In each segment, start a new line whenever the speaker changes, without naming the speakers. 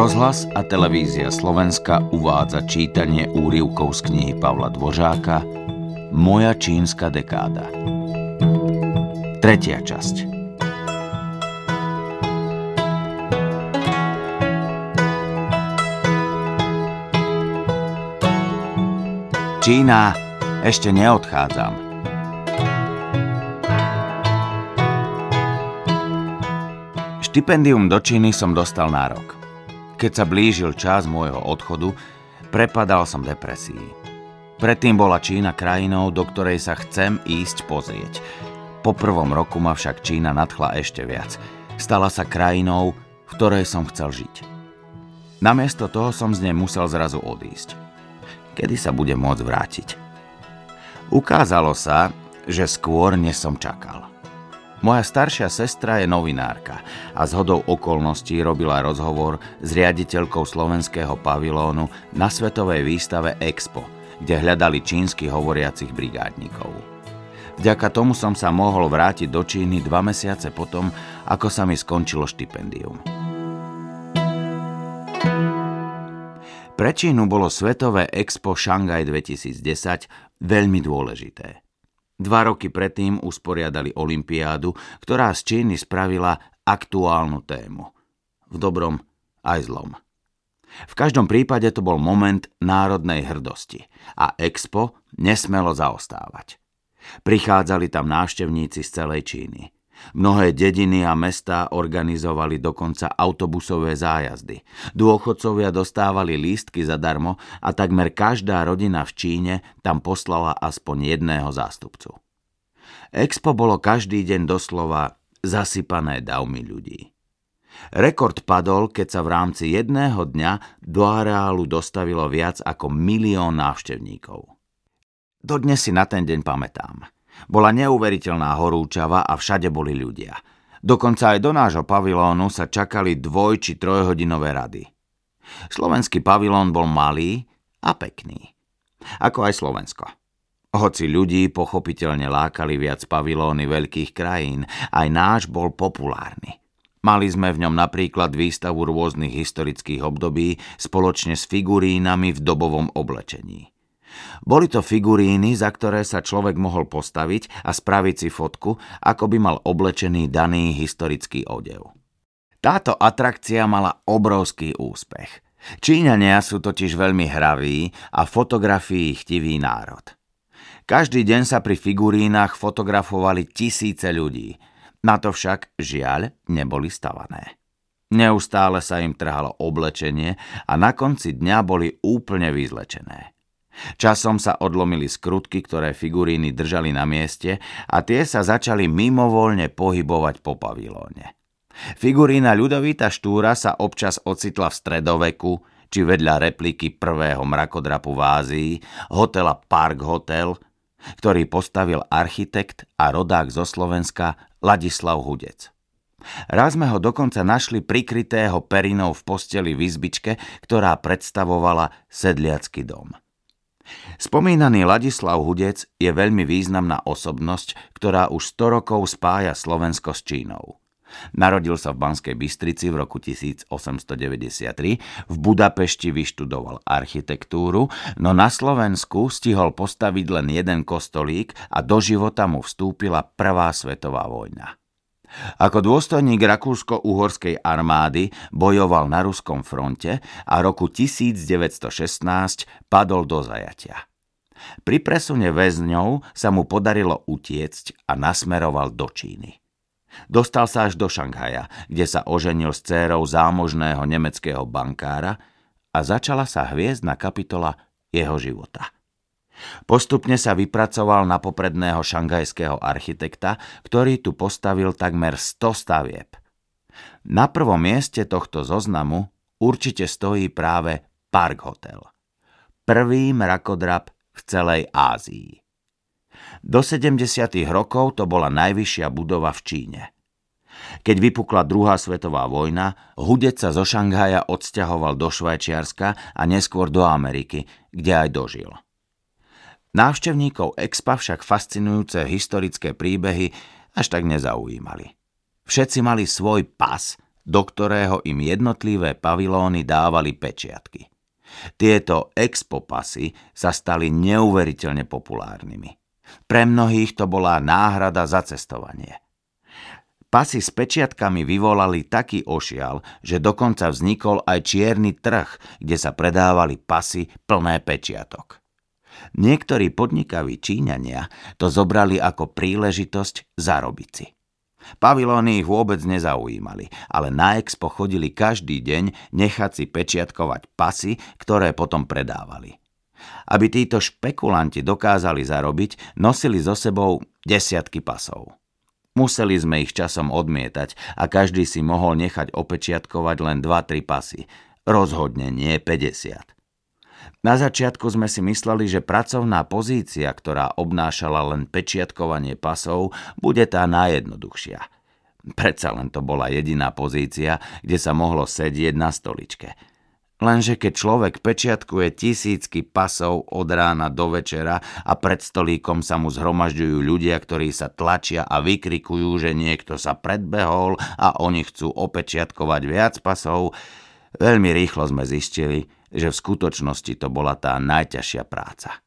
Rozhlas a televízia Slovenska uvádza čítanie úrivkov z knihy Pavla Dvořáka Moja čínska dekáda. Tretia časť. Čína, ešte neodchádzam. Štipendium do Číny som dostal na rok. Keď sa blížil čas môjho odchodu, prepadal som depresii. Predtým bola Čína krajinou, do ktorej sa chcem ísť pozrieť. Po prvom roku ma však Čína nadchla ešte viac. Stala sa krajinou, v ktorej som chcel žiť. Namiesto toho som z nej musel zrazu odísť. Kedy sa bude môcť vrátiť? Ukázalo sa, že skôr než som čakal. Moja staršia sestra je novinárka a z hodou okolností robila rozhovor s riaditeľkou slovenského pavilónu na svetovej výstave Expo, kde hľadali čínsky hovoriacich brigádnikov. Vďaka tomu som sa mohol vrátiť do Číny dva mesiace potom, ako sa mi skončilo štipendium. Pre Čínu bolo Svetové Expo Šangaj 2010 veľmi dôležité. Dva roky predtým usporiadali olympiádu, ktorá z Číny spravila aktuálnu tému. V dobrom aj zlom. V každom prípade to bol moment národnej hrdosti a Expo nesmelo zaostávať. Prichádzali tam návštevníci z celej Číny. Mnohé dediny a mestá organizovali dokonca autobusové zájazdy. Dôchodcovia dostávali lístky zadarmo a takmer každá rodina v Číne tam poslala aspoň jedného zástupcu. Expo bolo každý deň doslova zasypané davmi ľudí. Rekord padol, keď sa v rámci jedného dňa do areálu dostavilo viac ako milión návštevníkov. Dodnes si na ten deň pamätám. Bola neuveriteľná horúčava a všade boli ľudia. Dokonca aj do nášho pavilónu sa čakali dvoj- či trojhodinové rady. Slovenský pavilón bol malý a pekný. Ako aj Slovensko. Hoci ľudí pochopiteľne lákali viac pavilóny veľkých krajín, aj náš bol populárny. Mali sme v ňom napríklad výstavu rôznych historických období spoločne s figurínami v dobovom oblečení. Boli to figuríny, za ktoré sa človek mohol postaviť a spraviť si fotku, ako by mal oblečený daný historický odev. Táto atrakcia mala obrovský úspech. Číňania sú totiž veľmi hraví a fotografii chtivý národ. Každý deň sa pri figurínach fotografovali tisíce ľudí. Na to však, žiaľ, neboli stavané. Neustále sa im trhalo oblečenie a na konci dňa boli úplne vyzlečené. Časom sa odlomili skrutky, ktoré figuríny držali na mieste a tie sa začali mimovoľne pohybovať po pavilóne. Figurína Ľudovita Štúra sa občas ocitla v stredoveku, či vedľa repliky prvého mrakodrapu v Ázii, hotela Park Hotel, ktorý postavil architekt a rodák zo Slovenska Ladislav Hudec. Raz sme ho dokonca našli prikrytého perinou v posteli v izbičke, ktorá predstavovala sedliacký dom. Spomínaný Ladislav Hudec je veľmi významná osobnosť, ktorá už 100 rokov spája Slovensko s Čínou. Narodil sa v Banskej Bystrici v roku 1893, v Budapešti vyštudoval architektúru, no na Slovensku stihol postaviť len jeden kostolík a do života mu vstúpila Prvá svetová vojna. Ako dôstojník Rakúsko-Uhorskej armády bojoval na ruskom fronte a roku 1916 padol do zajatia. Pri presune väzňov sa mu podarilo utiecť a nasmeroval do Číny. Dostal sa až do Šanghaja, kde sa oženil s dcérou zámožného nemeckého bankára a začala sa hviezdna kapitola jeho života. Postupne sa vypracoval na popredného šangajského architekta, ktorý tu postavil takmer 100 stavieb. Na prvom mieste tohto zoznamu určite stojí práve Park Hotel. Prvý mrakodrap v celej Ázii. Do 70. rokov to bola najvyššia budova v Číne. Keď vypukla druhá svetová vojna, Hudec sa zo Šanghaja odsťahoval do Švajčiarska a neskôr do Ameriky, kde aj dožil. Návštevníkov Expa však fascinujúce historické príbehy až tak nezaujímali. Všetci mali svoj pas do ktorého im jednotlivé pavilóny dávali pečiatky. Tieto expopasy sa stali neuveriteľne populárnymi. Pre mnohých to bola náhrada za cestovanie. Pasy s pečiatkami vyvolali taký ošial, že dokonca vznikol aj čierny trh, kde sa predávali pasy plné pečiatok. Niektorí podnikaví Číňania to zobrali ako príležitosť zarobiť si. Pavilóny ich vôbec nezaujímali, ale na expo chodili každý deň nechať si pečiatkovať pasy, ktoré potom predávali. Aby títo špekulanti dokázali zarobiť, nosili so sebou desiatky pasov. Museli sme ich časom odmietať a každý si mohol nechať opečiatkovať len 2-3 pasy. Rozhodne nie 50. Na začiatku sme si mysleli, že pracovná pozícia, ktorá obnášala len pečiatkovanie pasov, bude tá najjednoduchšia. Predsa len to bola jediná pozícia, kde sa mohlo sedieť na stoličke. Lenže keď človek pečiatkuje tisícky pasov od rána do večera a pred stolíkom sa mu zhromažďujú ľudia, ktorí sa tlačia a vykrikujú, že niekto sa predbehol a oni chcú opečiatkovať viac pasov, veľmi rýchlo sme zistili, že v skutočnosti to bola tá najťažšia práca.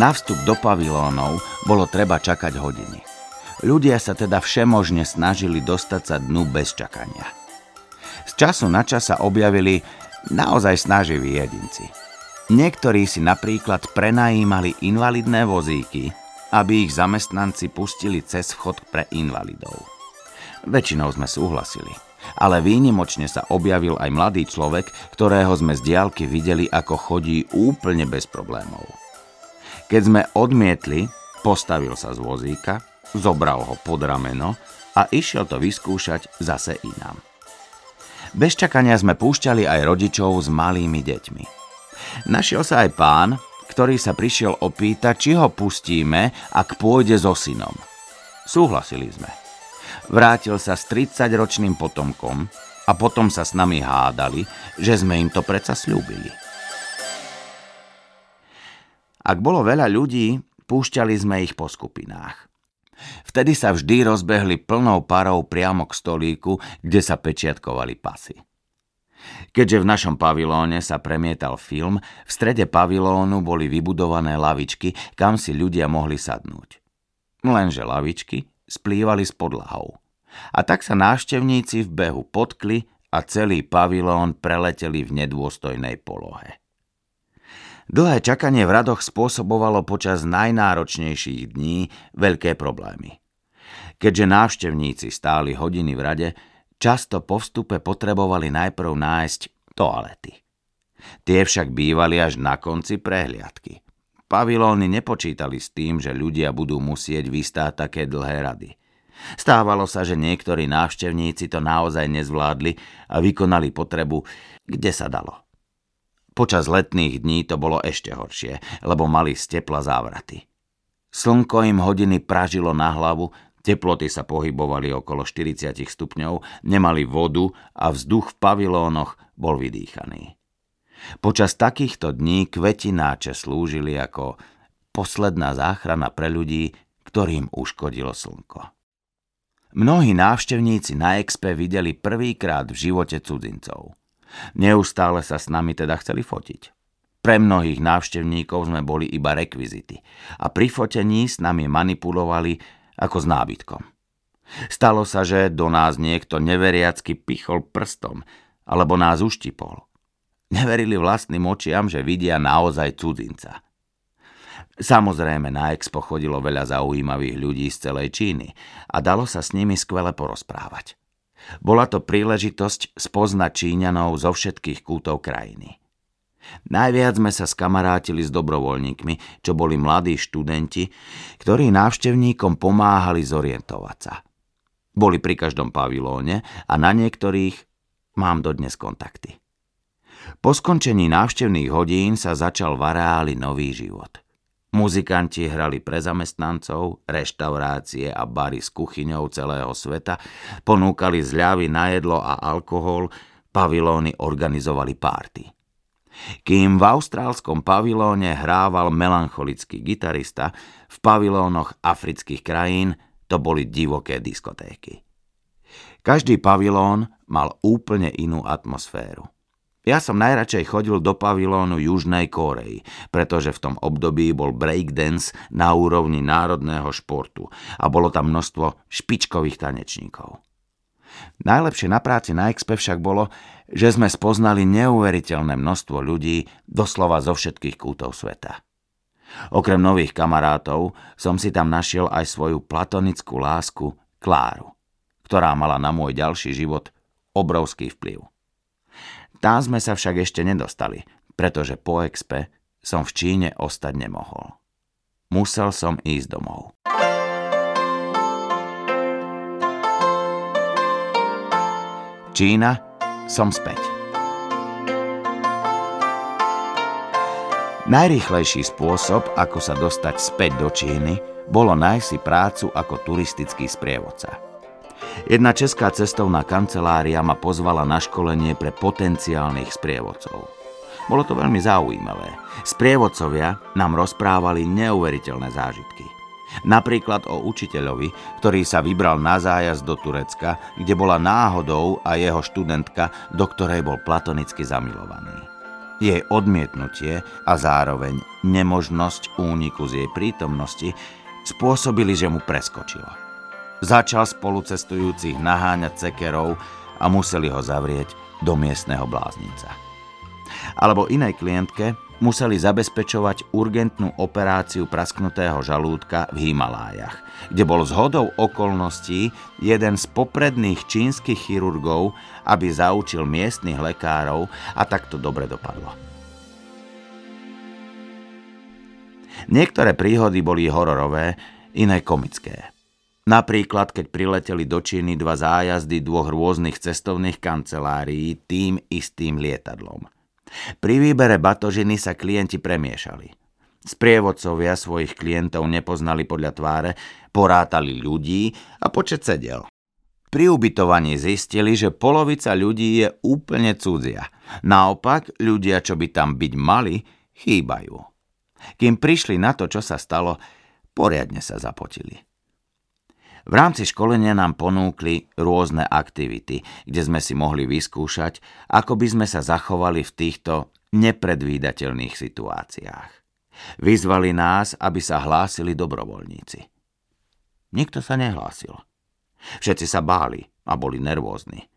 Na vstup do pavilónov bolo treba čakať hodiny. Ľudia sa teda všemožne snažili dostať sa dnu bez čakania. Z času na čas sa objavili naozaj snaživí jedinci. Niektorí si napríklad prenajímali invalidné vozíky, aby ich zamestnanci pustili cez vchod pre invalidov. Väčšinou sme súhlasili, ale výnimočne sa objavil aj mladý človek, ktorého sme z diálky videli, ako chodí úplne bez problémov. Keď sme odmietli, postavil sa z vozíka, zobral ho pod rameno a išiel to vyskúšať zase inám. Bez čakania sme púšťali aj rodičov s malými deťmi. Našiel sa aj pán, ktorý sa prišiel opýtať, či ho pustíme, ak pôjde so synom. Súhlasili sme. Vrátil sa s 30-ročným potomkom a potom sa s nami hádali, že sme im to predsa slúbili. Ak bolo veľa ľudí, púšťali sme ich po skupinách. Vtedy sa vždy rozbehli plnou parou priamo k stolíku, kde sa pečiatkovali pasy. Keďže v našom pavilóne sa premietal film, v strede pavilónu boli vybudované lavičky, kam si ľudia mohli sadnúť. Lenže lavičky splývali s podlahou. A tak sa návštevníci v behu potkli a celý pavilón preleteli v nedôstojnej polohe. Dlhé čakanie v radoch spôsobovalo počas najnáročnejších dní veľké problémy. Keďže návštevníci stáli hodiny v rade, často po vstupe potrebovali najprv nájsť toalety. Tie však bývali až na konci prehliadky. Pavilóny nepočítali s tým, že ľudia budú musieť vystáť také dlhé rady. Stávalo sa, že niektorí návštevníci to naozaj nezvládli a vykonali potrebu, kde sa dalo. Počas letných dní to bolo ešte horšie, lebo mali z tepla závraty. Slnko im hodiny pražilo na hlavu, teploty sa pohybovali okolo 40 stupňov, nemali vodu a vzduch v pavilónoch bol vydýchaný. Počas takýchto dní kvetináče slúžili ako posledná záchrana pre ľudí, ktorým uškodilo slnko. Mnohí návštevníci na Expe videli prvýkrát v živote cudzincov – Neustále sa s nami teda chceli fotiť. Pre mnohých návštevníkov sme boli iba rekvizity a pri fotení s nami manipulovali ako s nábytkom. Stalo sa, že do nás niekto neveriacky pichol prstom alebo nás uštipol. Neverili vlastným očiam, že vidia naozaj cudzinca. Samozrejme, na expo chodilo veľa zaujímavých ľudí z celej Číny a dalo sa s nimi skvele porozprávať. Bola to príležitosť spoznať Číňanov zo všetkých kútov krajiny. Najviac sme sa skamarátili s dobrovoľníkmi, čo boli mladí študenti, ktorí návštevníkom pomáhali zorientovať sa. Boli pri každom pavilóne a na niektorých mám dodnes kontakty. Po skončení návštevných hodín sa začal v areáli nový život. Muzikanti hrali pre zamestnancov, reštaurácie a bary s kuchyňou celého sveta, ponúkali zľavy na jedlo a alkohol, pavilóny organizovali párty. Kým v austrálskom pavilóne hrával melancholický gitarista, v pavilónoch afrických krajín to boli divoké diskotéky. Každý pavilón mal úplne inú atmosféru. Ja som najradšej chodil do pavilónu Južnej Kórei, pretože v tom období bol breakdance na úrovni národného športu a bolo tam množstvo špičkových tanečníkov. Najlepšie na práci na Expe však bolo, že sme spoznali neuveriteľné množstvo ľudí doslova zo všetkých kútov sveta. Okrem nových kamarátov som si tam našiel aj svoju platonickú lásku Kláru, ktorá mala na môj ďalší život obrovský vplyv. Tam sme sa však ešte nedostali, pretože po expe som v Číne ostať nemohol. Musel som ísť domov. Čína, som späť. Najrýchlejší spôsob, ako sa dostať späť do Číny, bolo nájsť si prácu ako turistický sprievodca. Jedna česká cestovná kancelária ma pozvala na školenie pre potenciálnych sprievodcov. Bolo to veľmi zaujímavé. Sprievodcovia nám rozprávali neuveriteľné zážitky. Napríklad o učiteľovi, ktorý sa vybral na zájazd do Turecka, kde bola náhodou a jeho študentka, do ktorej bol platonicky zamilovaný. Jej odmietnutie a zároveň nemožnosť úniku z jej prítomnosti spôsobili, že mu preskočilo. Začal spolucestujúcich naháňať cekerov a museli ho zavrieť do miestneho bláznica. Alebo inej klientke museli zabezpečovať urgentnú operáciu prasknutého žalúdka v Himalájach, kde bol zhodou okolností jeden z popredných čínskych chirurgov, aby zaučil miestnych lekárov a takto dobre dopadlo. Niektoré príhody boli hororové, iné komické. Napríklad, keď prileteli do Číny dva zájazdy dvoch rôznych cestovných kancelárií tým istým lietadlom. Pri výbere batožiny sa klienti premiešali. Sprievodcovia svojich klientov nepoznali podľa tváre, porátali ľudí a počet sedel. Pri ubytovaní zistili, že polovica ľudí je úplne cudzia. Naopak, ľudia, čo by tam byť mali, chýbajú. Kým prišli na to, čo sa stalo, poriadne sa zapotili. V rámci školenia nám ponúkli rôzne aktivity, kde sme si mohli vyskúšať, ako by sme sa zachovali v týchto nepredvídateľných situáciách. Vyzvali nás, aby sa hlásili dobrovoľníci. Nikto sa nehlásil. Všetci sa báli a boli nervózni.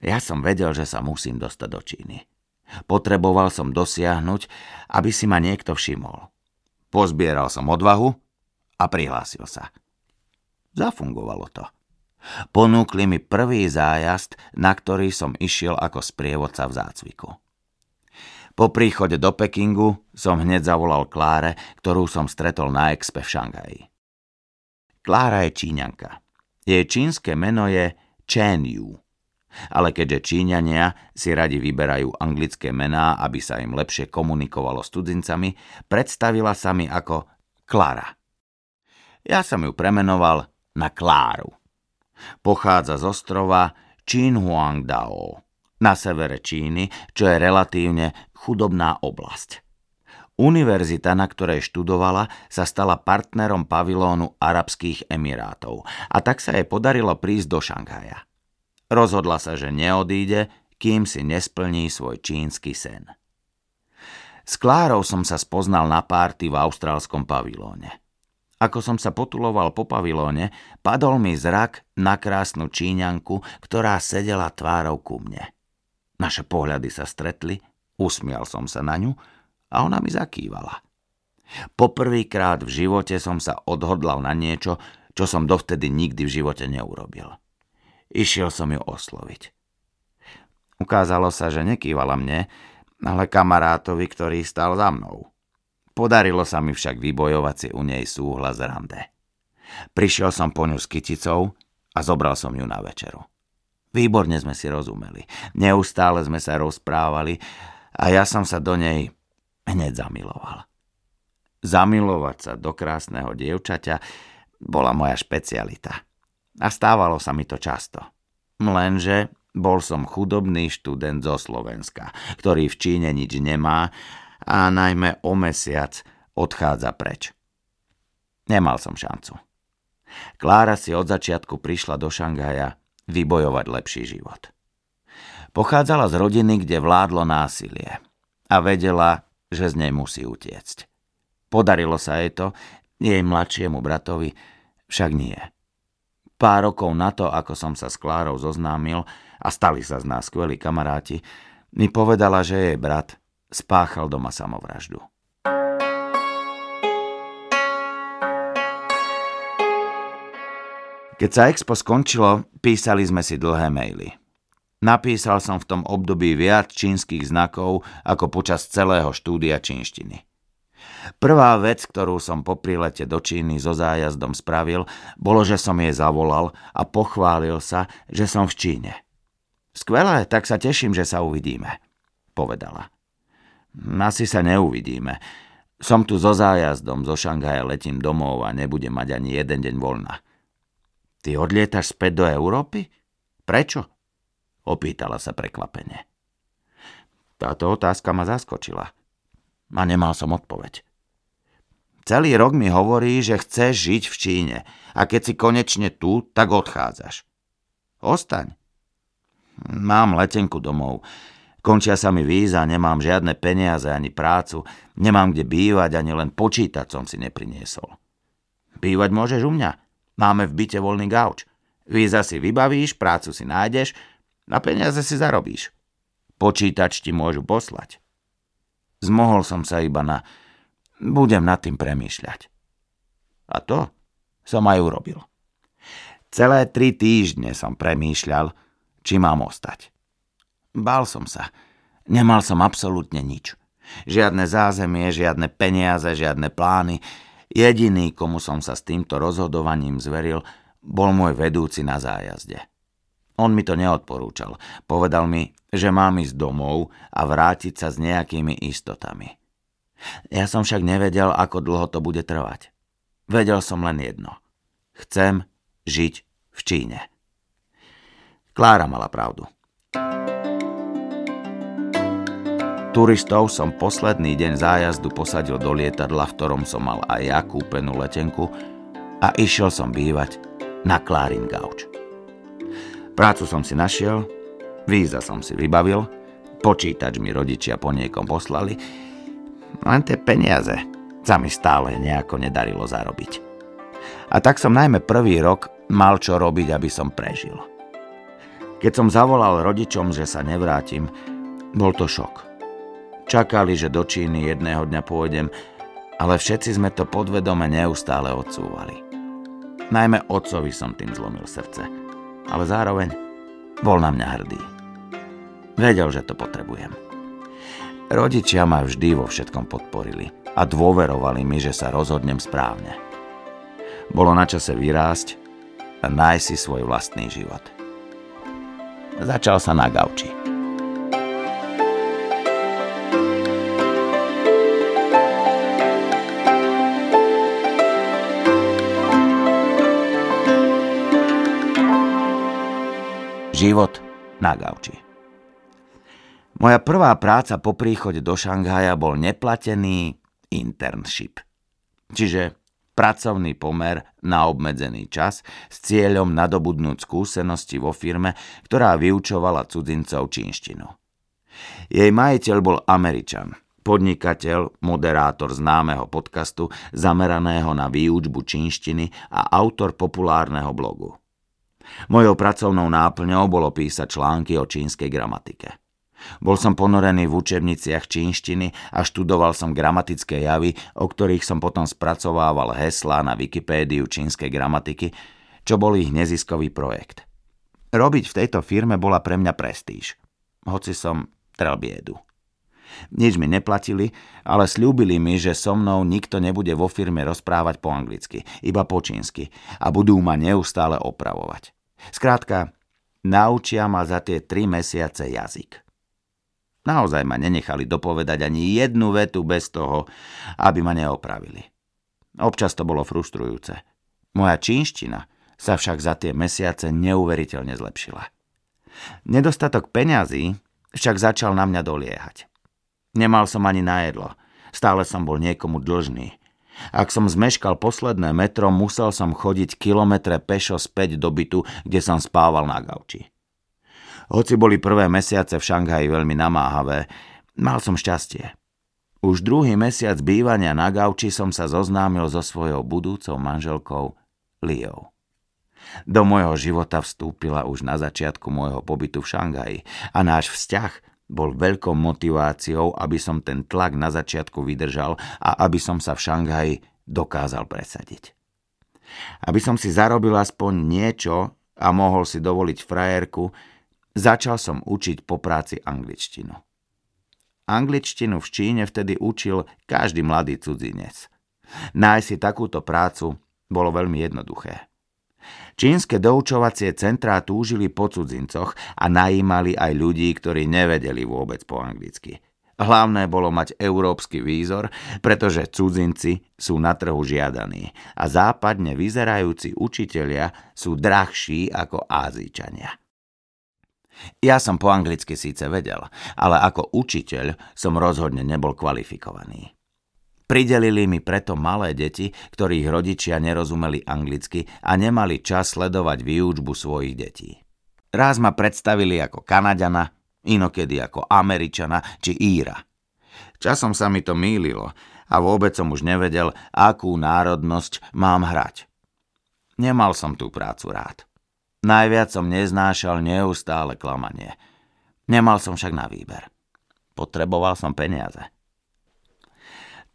Ja som vedel, že sa musím dostať do Číny. Potreboval som dosiahnuť, aby si ma niekto všimol. Pozbieral som odvahu a prihlásil sa. Zafungovalo to. Ponúkli mi prvý zájazd, na ktorý som išiel ako sprievodca v zácviku. Po príchode do Pekingu som hneď zavolal Kláre, ktorú som stretol na expe v Šangaji. Klára je číňanka. Jej čínske meno je Chen Yu. Ale keďže Číňania si radi vyberajú anglické mená, aby sa im lepšie komunikovalo s cudzincami, predstavila sa mi ako Klara. Ja som ju premenoval na Kláru. Pochádza z ostrova Qinhuangdao na severe Číny, čo je relatívne chudobná oblasť. Univerzita, na ktorej študovala, sa stala partnerom pavilónu Arabských Emirátov a tak sa jej podarilo prísť do Šanghaja. Rozhodla sa, že neodíde, kým si nesplní svoj čínsky sen. S Klárou som sa spoznal na párty v austrálskom pavilóne. Ako som sa potuloval po pavilóne, padol mi zrak na krásnu číňanku, ktorá sedela tvárou ku mne. Naše pohľady sa stretli, usmial som sa na ňu a ona mi zakývala. Poprvýkrát v živote som sa odhodlal na niečo, čo som dovtedy nikdy v živote neurobil. Išiel som ju osloviť. Ukázalo sa, že nekývala mne, ale kamarátovi, ktorý stál za mnou. Podarilo sa mi však vybojovať si u nej súhlas rande. Prišiel som po ňu s kyticou a zobral som ju na večeru. Výborne sme si rozumeli. Neustále sme sa rozprávali a ja som sa do nej hneď zamiloval. zamilovať sa do krásneho dievčaťa bola moja špecialita. A stávalo sa mi to často. Lenže bol som chudobný študent zo Slovenska, ktorý v Číne nič nemá a najmä o mesiac odchádza preč. Nemal som šancu. Klára si od začiatku prišla do Šangaja vybojovať lepší život. Pochádzala z rodiny, kde vládlo násilie a vedela, že z nej musí utiecť. Podarilo sa jej to, jej mladšiemu bratovi však nie. Pár rokov na to, ako som sa s Klárou zoznámil a stali sa z nás skvelí kamaráti, mi povedala, že jej brat spáchal doma samovraždu. Keď sa expo skončilo, písali sme si dlhé maily. Napísal som v tom období viac čínskych znakov ako počas celého štúdia čínštiny. Prvá vec, ktorú som po prilete do Číny so zájazdom spravil, bolo, že som jej zavolal a pochválil sa, že som v Číne. Skvelé, tak sa teším, že sa uvidíme, povedala. Asi sa neuvidíme. Som tu so zájazdom, zo Šangaja letím domov a nebudem mať ani jeden deň voľna. Ty odlietaš späť do Európy? Prečo? Opýtala sa prekvapene. Táto otázka ma zaskočila. A nemal som odpoveď. Celý rok mi hovorí, že chceš žiť v Číne a keď si konečne tu, tak odchádzaš. Ostaň. Mám letenku domov. Končia sa mi víza, nemám žiadne peniaze ani prácu, nemám kde bývať, ani len počítať som si nepriniesol. Bývať môžeš u mňa. Máme v byte voľný gauč. Víza si vybavíš, prácu si nájdeš a peniaze si zarobíš. Počítač ti môžu poslať. Zmohol som sa iba na budem nad tým premýšľať. A to som aj urobil. Celé tri týždne som premýšľal, či mám ostať. Bál som sa. Nemal som absolútne nič. Žiadne zázemie, žiadne peniaze, žiadne plány. Jediný, komu som sa s týmto rozhodovaním zveril, bol môj vedúci na zájazde. On mi to neodporúčal. Povedal mi, že mám ísť domov a vrátiť sa s nejakými istotami. Ja som však nevedel, ako dlho to bude trvať. Vedel som len jedno. Chcem žiť v Číne. Klára mala pravdu. Turistov som posledný deň zájazdu posadil do lietadla, v ktorom som mal aj ja kúpenú letenku a išiel som bývať na Klárin gauč. Prácu som si našiel, víza som si vybavil, počítač mi rodičia po niekom poslali, len tie peniaze sa mi stále nejako nedarilo zarobiť. A tak som najmä prvý rok mal čo robiť, aby som prežil. Keď som zavolal rodičom, že sa nevrátim, bol to šok. Čakali, že do Číny jedného dňa pôjdem, ale všetci sme to podvedome neustále odsúvali. Najmä otcovi som tým zlomil srdce, ale zároveň bol na mňa hrdý. Vedel, že to potrebujem. Rodičia ma vždy vo všetkom podporili a dôverovali mi, že sa rozhodnem správne. Bolo na čase vyrásť a nájsť si svoj vlastný život. Začal sa na gauči. Život na gauči. Moja prvá práca po príchode do Šanghaja bol neplatený internship. Čiže pracovný pomer na obmedzený čas s cieľom nadobudnúť skúsenosti vo firme, ktorá vyučovala cudzincov čínštinu. Jej majiteľ bol Američan, podnikateľ, moderátor známeho podcastu zameraného na výučbu čínštiny a autor populárneho blogu. Mojou pracovnou náplňou bolo písať články o čínskej gramatike. Bol som ponorený v učebniciach čínštiny a študoval som gramatické javy, o ktorých som potom spracovával heslá na Wikipédiu čínskej gramatiky, čo bol ich neziskový projekt. Robiť v tejto firme bola pre mňa prestíž, hoci som trel biedu. Nič mi neplatili, ale slúbili mi, že so mnou nikto nebude vo firme rozprávať po anglicky, iba po čínsky a budú ma neustále opravovať. Skrátka, naučia ma za tie tri mesiace jazyk. Naozaj ma nenechali dopovedať ani jednu vetu bez toho, aby ma neopravili. Občas to bolo frustrujúce. Moja čínština sa však za tie mesiace neuveriteľne zlepšila. Nedostatok peňazí však začal na mňa doliehať. Nemal som ani na jedlo. Stále som bol niekomu dlžný. Ak som zmeškal posledné metro, musel som chodiť kilometre pešo späť do bytu, kde som spával na gauči. Hoci boli prvé mesiace v Šanghaji veľmi namáhavé, mal som šťastie. Už druhý mesiac bývania na gauči som sa zoznámil so svojou budúcou manželkou Liou. Do môjho života vstúpila už na začiatku môjho pobytu v Šangaji a náš vzťah bol veľkou motiváciou, aby som ten tlak na začiatku vydržal a aby som sa v Šanghaji dokázal presadiť. Aby som si zarobil aspoň niečo a mohol si dovoliť frajerku, Začal som učiť po práci angličtinu. Angličtinu v Číne vtedy učil každý mladý cudzinec. Nájsť si takúto prácu bolo veľmi jednoduché. Čínske doučovacie centrá túžili po cudzincoch a najímali aj ľudí, ktorí nevedeli vôbec po anglicky. Hlavné bolo mať európsky výzor, pretože cudzinci sú na trhu žiadaní a západne vyzerajúci učitelia sú drahší ako Ázíčania. Ja som po anglicky síce vedel, ale ako učiteľ som rozhodne nebol kvalifikovaný. Pridelili mi preto malé deti, ktorých rodičia nerozumeli anglicky a nemali čas sledovať výučbu svojich detí. Raz ma predstavili ako Kanadiana, inokedy ako Američana či Íra. Časom sa mi to mýlilo a vôbec som už nevedel, akú národnosť mám hrať. Nemal som tú prácu rád. Najviac som neznášal neustále klamanie. Nemal som však na výber. Potreboval som peniaze.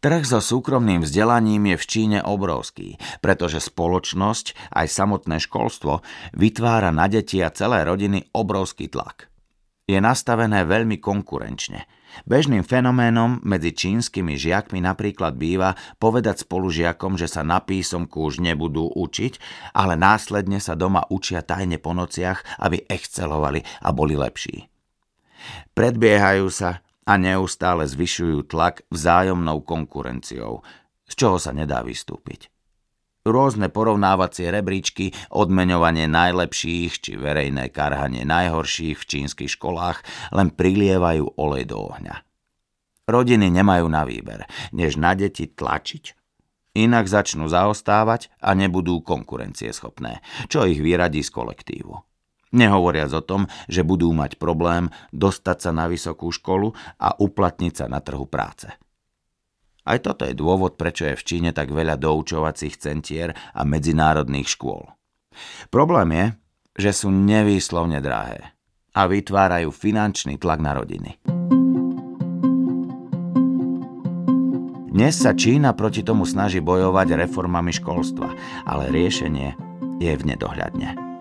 Trh so súkromným vzdelaním je v Číne obrovský, pretože spoločnosť, aj samotné školstvo, vytvára na deti a celé rodiny obrovský tlak. Je nastavené veľmi konkurenčne – Bežným fenoménom medzi čínskymi žiakmi napríklad býva povedať spolužiakom, že sa na písomku už nebudú učiť, ale následne sa doma učia tajne po nociach, aby excelovali a boli lepší. Predbiehajú sa a neustále zvyšujú tlak vzájomnou konkurenciou, z čoho sa nedá vystúpiť. Rôzne porovnávacie rebríčky, odmeňovanie najlepších či verejné karhanie najhorších v čínskych školách len prilievajú olej do ohňa. Rodiny nemajú na výber, než na deti tlačiť. Inak začnú zaostávať a nebudú konkurencieschopné, čo ich vyradí z kolektívu. Nehovoriac o tom, že budú mať problém dostať sa na vysokú školu a uplatniť sa na trhu práce. Aj toto je dôvod, prečo je v Číne tak veľa doučovacích centier a medzinárodných škôl. Problém je, že sú nevýslovne drahé a vytvárajú finančný tlak na rodiny. Dnes sa Čína proti tomu snaží bojovať reformami školstva, ale riešenie je v nedohľadne.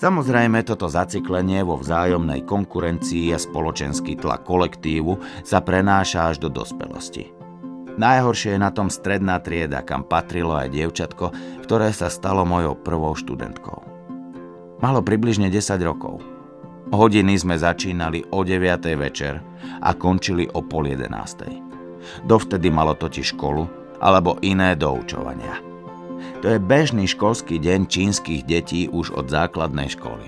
Samozrejme, toto zaciklenie vo vzájomnej konkurencii a spoločenský tlak kolektívu sa prenáša až do dospelosti. Najhoršie je na tom stredná trieda, kam patrilo aj dievčatko, ktoré sa stalo mojou prvou študentkou. Malo približne 10 rokov. Hodiny sme začínali o 9. večer a končili o pol 11. Dovtedy malo totiž školu alebo iné doučovania. To je bežný školský deň čínskych detí už od základnej školy.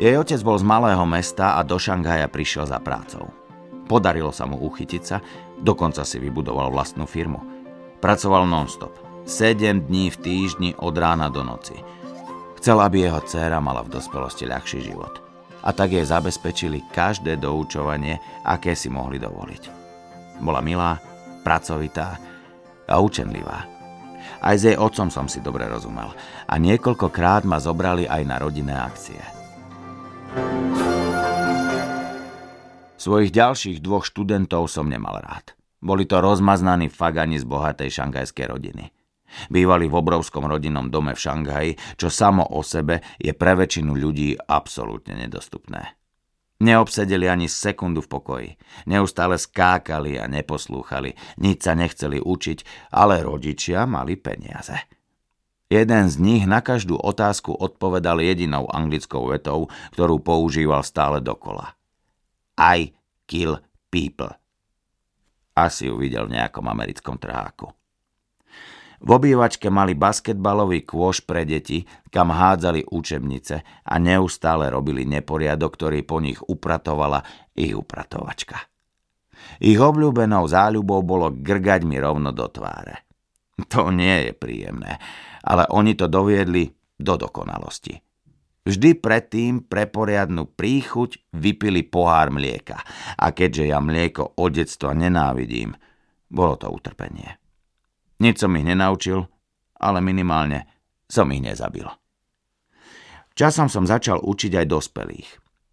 Jej otec bol z malého mesta a do Šanghaja prišiel za prácou. Podarilo sa mu uchytiť sa, dokonca si vybudoval vlastnú firmu. Pracoval non-stop, 7 dní v týždni od rána do noci. Chcel, aby jeho dcéra mala v dospelosti ľahší život. A tak jej zabezpečili každé doučovanie, aké si mohli dovoliť. Bola milá, pracovitá a učenlivá. Aj s jej otcom som si dobre rozumel a niekoľkokrát ma zobrali aj na rodinné akcie. Svojich ďalších dvoch študentov som nemal rád. Boli to rozmaznaní fagani z bohatej šangajskej rodiny. Bývali v obrovskom rodinnom dome v Šanghaji, čo samo o sebe je pre väčšinu ľudí absolútne nedostupné. Neobsedeli ani sekundu v pokoji. Neustále skákali a neposlúchali. Nič sa nechceli učiť, ale rodičia mali peniaze. Jeden z nich na každú otázku odpovedal jedinou anglickou vetou, ktorú používal stále dokola – I kill people. Asi ju videl v nejakom americkom trháku. V obývačke mali basketbalový kôš pre deti, kam hádzali učebnice a neustále robili neporiadok, ktorý po nich upratovala ich upratovačka. Ich obľúbenou záľubou bolo grgať mi rovno do tváre. To nie je príjemné, ale oni to doviedli do dokonalosti. Vždy predtým pre poriadnu príchuť vypili pohár mlieka a keďže ja mlieko od detstva nenávidím, bolo to utrpenie. Nič som ich nenaučil, ale minimálne som ich nezabil. Časom som začal učiť aj dospelých.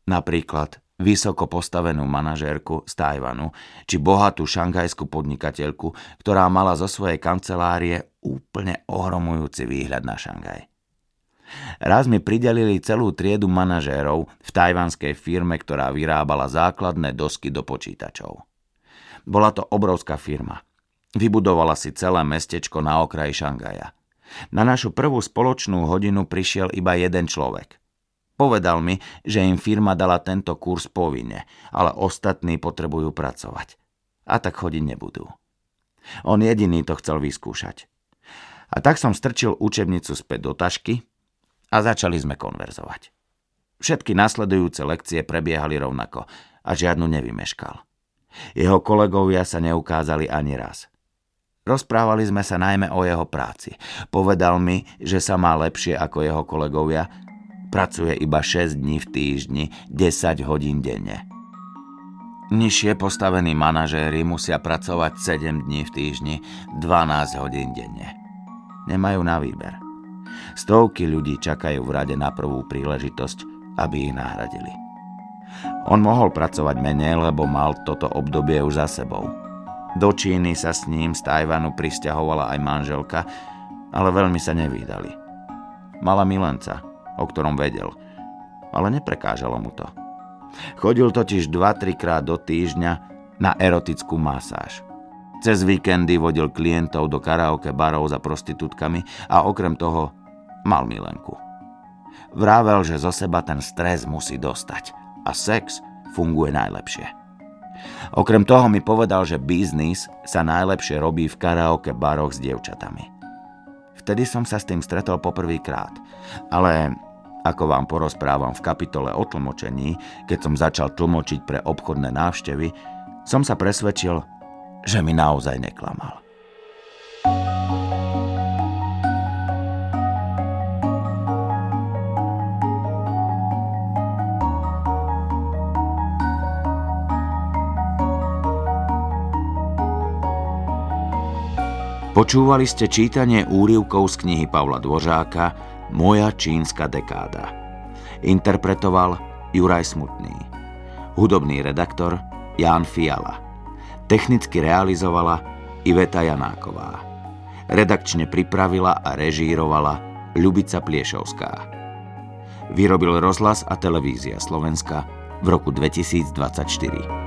Napríklad vysoko postavenú manažérku z Tajvanu či bohatú šanghajskú podnikateľku, ktorá mala zo svojej kancelárie úplne ohromujúci výhľad na Šangaj. Raz mi pridelili celú triedu manažérov v tajvanskej firme, ktorá vyrábala základné dosky do počítačov. Bola to obrovská firma. Vybudovala si celé mestečko na okraji Šangaja. Na našu prvú spoločnú hodinu prišiel iba jeden človek. Povedal mi, že im firma dala tento kurz povinne, ale ostatní potrebujú pracovať. A tak chodiť nebudú. On jediný to chcel vyskúšať. A tak som strčil učebnicu späť do tašky a začali sme konverzovať. Všetky nasledujúce lekcie prebiehali rovnako a žiadnu nevymeškal. Jeho kolegovia sa neukázali ani raz. Rozprávali sme sa najmä o jeho práci. Povedal mi, že sa má lepšie ako jeho kolegovia, pracuje iba 6 dní v týždni, 10 hodín denne. Nižšie postavení manažéri musia pracovať 7 dní v týždni, 12 hodín denne. Nemajú na výber. Stovky ľudí čakajú v rade na prvú príležitosť, aby ich nahradili. On mohol pracovať menej, lebo mal toto obdobie už za sebou. Do Číny sa s ním z Tajvanu pristahovala aj manželka, ale veľmi sa nevídali. Mala milenca, o ktorom vedel, ale neprekážalo mu to. Chodil totiž 2-3 krát do týždňa na erotickú masáž. Cez víkendy vodil klientov do karaoke barov za prostitútkami a okrem toho mal milenku. Vravel, že zo seba ten stres musí dostať a sex funguje najlepšie. Okrem toho mi povedal, že biznis sa najlepšie robí v karaoke baroch s dievčatami. Vtedy som sa s tým stretol poprvýkrát, ale ako vám porozprávam v kapitole o tlmočení, keď som začal tlmočiť pre obchodné návštevy, som sa presvedčil, že mi naozaj neklamal. Počúvali ste čítanie úrivkov z knihy Pavla Dvořáka Moja čínska dekáda. Interpretoval Juraj Smutný. Hudobný redaktor Ján Fiala. Technicky realizovala Iveta Janáková. Redakčne pripravila a režírovala Ľubica Pliešovská. Vyrobil rozhlas a televízia Slovenska v roku 2024.